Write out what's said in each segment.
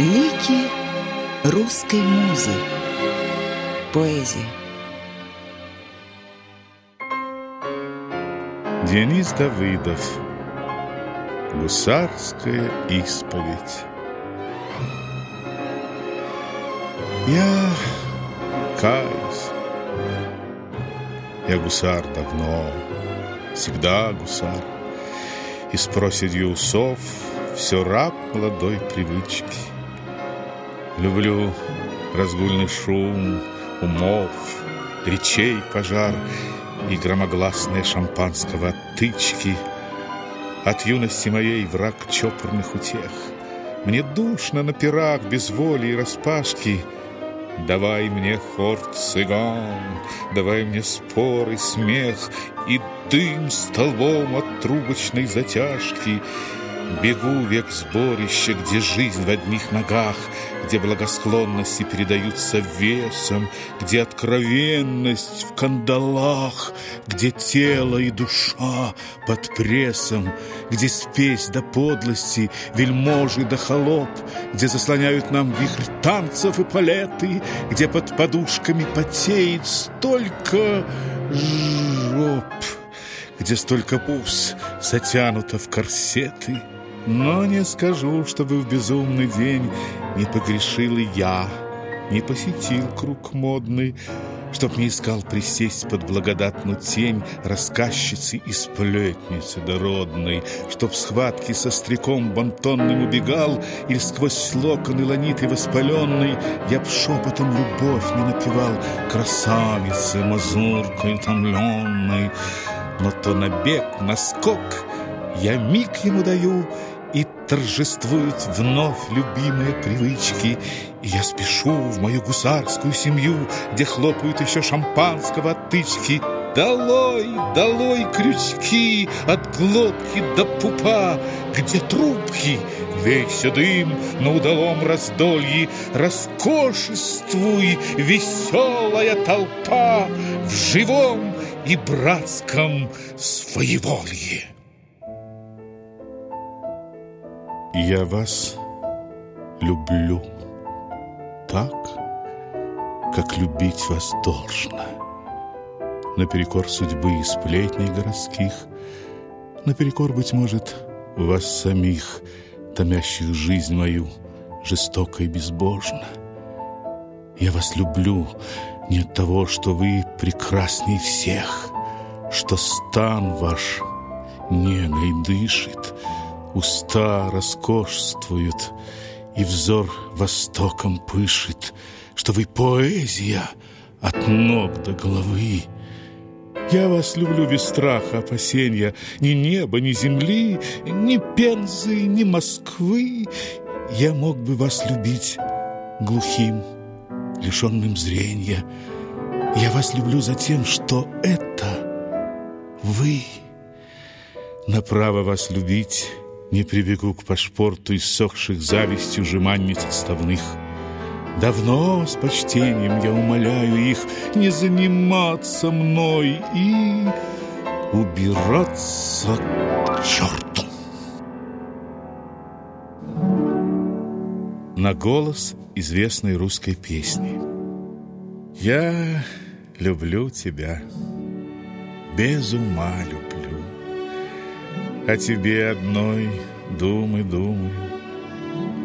Лики русской музы. Поэзия. Денис Давыдов. Гусарская исповедь. Я каюсь. Я гусар давно, всегда гусар. И с проседью усов все раб молодой привычки. Люблю разгульный шум умов, речей пожар и громогласное шампанского тычки. От юности моей враг чопорных утех. Мне душно на пирах без воли и распашки. Давай мне хор цыган, давай мне спор и смех, И дым столбом от трубочной затяжки — Бегу век сборища, где жизнь в одних ногах, Где благосклонности передаются весом, Где откровенность в кандалах, Где тело и душа под прессом, Где спесь до подлости, вельможи до холоп, Где заслоняют нам вихрь танцев и палеты, Где под подушками потеет столько жоп, Где столько пус затянуто в корсеты — но не скажу, чтобы в безумный день. Не погрешил и я, не посетил круг модный, Чтоб не искал присесть под благодатную тень Рассказчицы и сплетницы дородной, Чтоб схватки со стреком бантонным убегал Или сквозь локоны ланиты воспаленной. Я б шепотом любовь не напевал Красавицы мазуркой томленной Но то набег, наскок, я миг ему даю — и торжествуют вновь любимые привычки. И я спешу в мою гусарскую семью, где хлопают еще шампанского тычки. Долой, долой крючки от глотки до пупа, где трубки, весь дым на удалом раздолье, роскошествуй, веселая толпа в живом и братском своеволье. Я вас люблю так, как любить вас должно. Наперекор судьбы и сплетней городских, Наперекор, быть может, вас самих, Томящих жизнь мою жестоко и безбожно. Я вас люблю не от того, что вы прекрасней всех, Что стан ваш негой дышит — Уста роскошствуют, и взор востоком пышет, Что вы поэзия от ног до головы. Я вас люблю без страха, опасения, Ни неба, ни земли, ни Пензы, ни Москвы. Я мог бы вас любить глухим, лишенным зрения. Я вас люблю за тем, что это вы. Направо вас любить не прибегу к пашпорту иссохших завистью жеманниц отставных. Давно с почтением я умоляю их не заниматься мной и убираться к черту. На голос известной русской песни. Я люблю тебя, без ума люблю. О тебе одной думы думаю,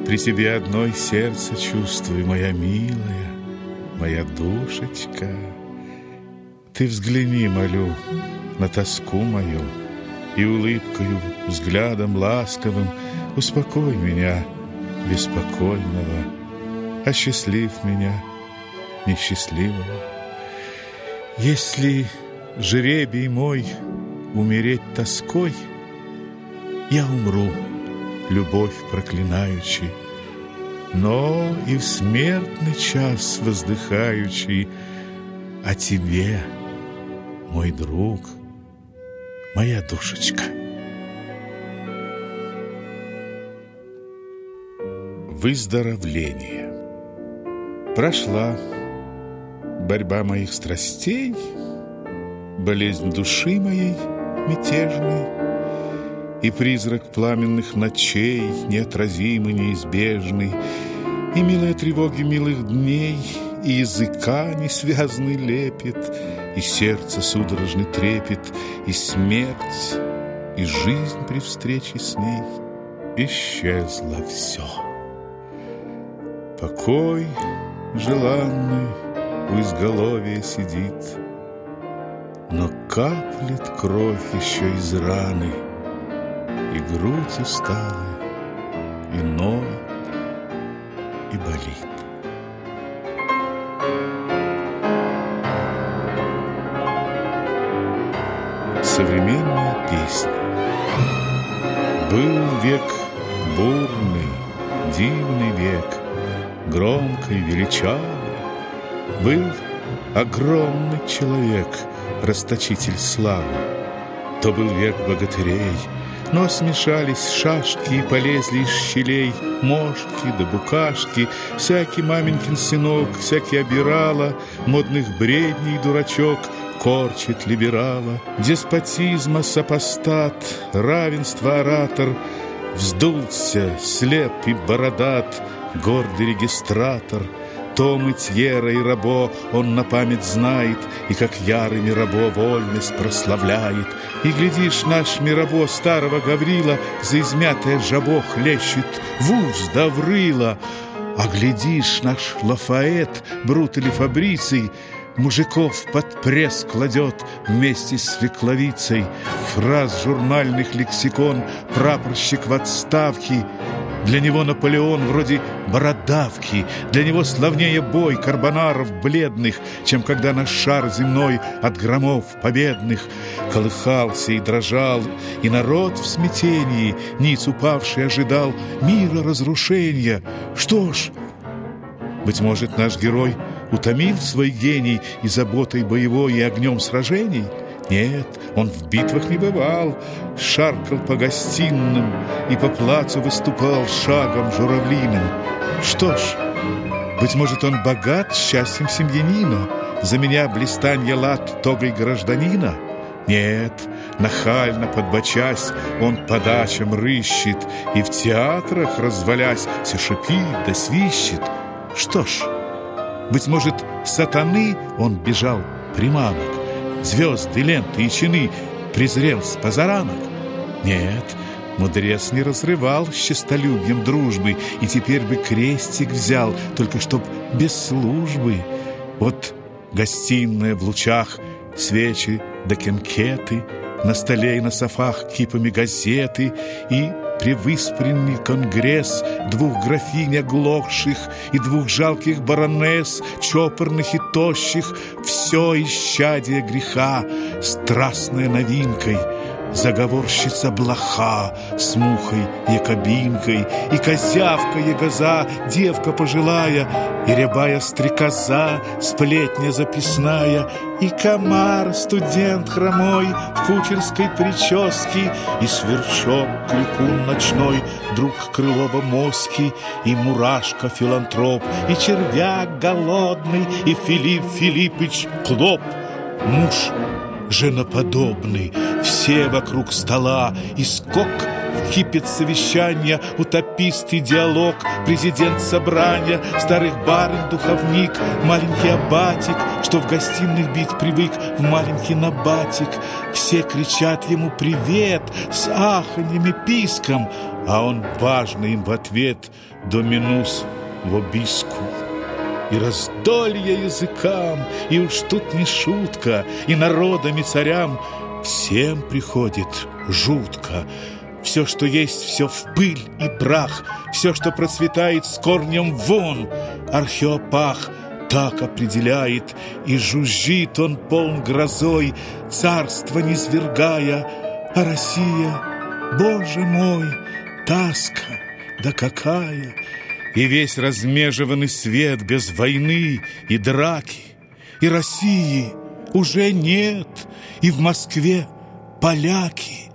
При тебе одной сердце чувствую, Моя милая, моя душечка. Ты взгляни, молю, на тоску мою, И улыбкою, взглядом ласковым Успокой меня, беспокойного, Осчастлив меня, несчастливого. Если жребий мой умереть тоской — я умру, любовь проклинаючи, но и в смертный час воздыхаючи о тебе, мой друг, моя душечка. Выздоровление. Прошла борьба моих страстей, Болезнь души моей мятежной, и призрак пламенных ночей, неотразимый, неизбежный, И милые тревоги милых дней, И языка несвязный лепет, И сердце судорожный трепет, И смерть, и жизнь при встрече с ней Исчезло все. Покой желанный у изголовья сидит, Но каплет кровь еще из раны, И грудь усталая, и ноет, и болит. Современная песня Был век бурный, дивный век, Громкий, величавый, Был огромный человек, Расточитель славы. То был век богатырей, но смешались шашки и полезли из щелей. Мошки да букашки, всякий маменькин сынок, Всякий обирала, модных бредней дурачок Корчит либерала, деспотизма сопостат, Равенство оратор, Вздулся, слеп и бородат, Гордый регистратор — Томы Тьера и Рабо он на память знает, И как ярый Мирабо вольность прославляет. И, глядишь, наш Мирабо старого Гаврила За измятое жабо хлещет в уз да. А глядишь, наш Лафаэт, Брут или Фабриций, Мужиков под пресс кладет вместе с свекловицей Фраз журнальных лексикон Прапорщик в отставке для него Наполеон вроде бородавки, Для него славнее бой карбонаров бледных, Чем когда наш шар земной от громов победных Колыхался и дрожал, и народ в смятении, Ниц упавший ожидал мира разрушения. Что ж, быть может, наш герой утомил свой гений И заботой боевой, и огнем сражений — нет, он в битвах не бывал, шаркал по гостиным и по плацу выступал шагом журавлиным. Что ж, быть может, он богат счастьем семьянина, за меня блистанье лад тогой гражданина? Нет, нахально подбочась, он по дачам рыщет и в театрах, развалясь, все шипит да свищет. Что ж, быть может, сатаны он бежал приманок, звезды, ленты и чины презрел с позаранок? Нет, мудрец не разрывал с честолюбием дружбы и теперь бы крестик взял, только чтоб без службы. Вот гостиная в лучах, свечи да кенкеты, на столе и на софах кипами газеты и превыспренный конгресс двух графинь оглохших и двух жалких баронесс, чопорных и тощих, все исчадие греха, страстная новинкой — заговорщица блоха с мухой якобинкой, и козявка ягоза, девка пожилая, и рябая стрекоза, сплетня записная, и комар, студент хромой в кучерской прическе, и сверчок, крикун ночной, друг Крылова моськи, и мурашка филантроп, и червяк голодный, и Филипп Филиппыч Клоп, муж женоподобный, все вокруг стола, и скок Кипит совещание, утопистый диалог, президент собрания, старых барин, духовник, маленький абатик, что в гостиных бить привык в маленький набатик. Все кричат ему «Привет!» с аханьем и писком, а он важно им в ответ «Доминус в обиску» и раздолье языкам, и уж тут не шутка, и народам, и царям всем приходит жутко. Все, что есть, все в пыль и прах, все, что процветает с корнем вон. Археопах так определяет, и жужжит он полн грозой, царство не свергая, а Россия, Боже мой, таска, да какая! И весь размежеванный свет без войны и драки, и России уже нет, и в Москве поляки.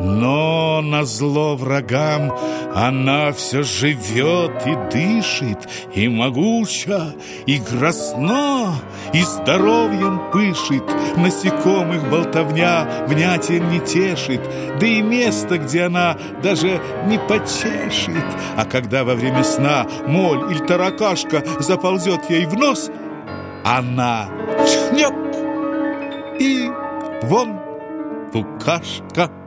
Но на зло врагам она все живет и дышит, и могуча, и красно, и здоровьем пышет. Насекомых болтовня внятием не тешит, да и место, где она даже не почешет. А когда во время сна моль или таракашка заползет ей в нос, она чхнет и вон букашка.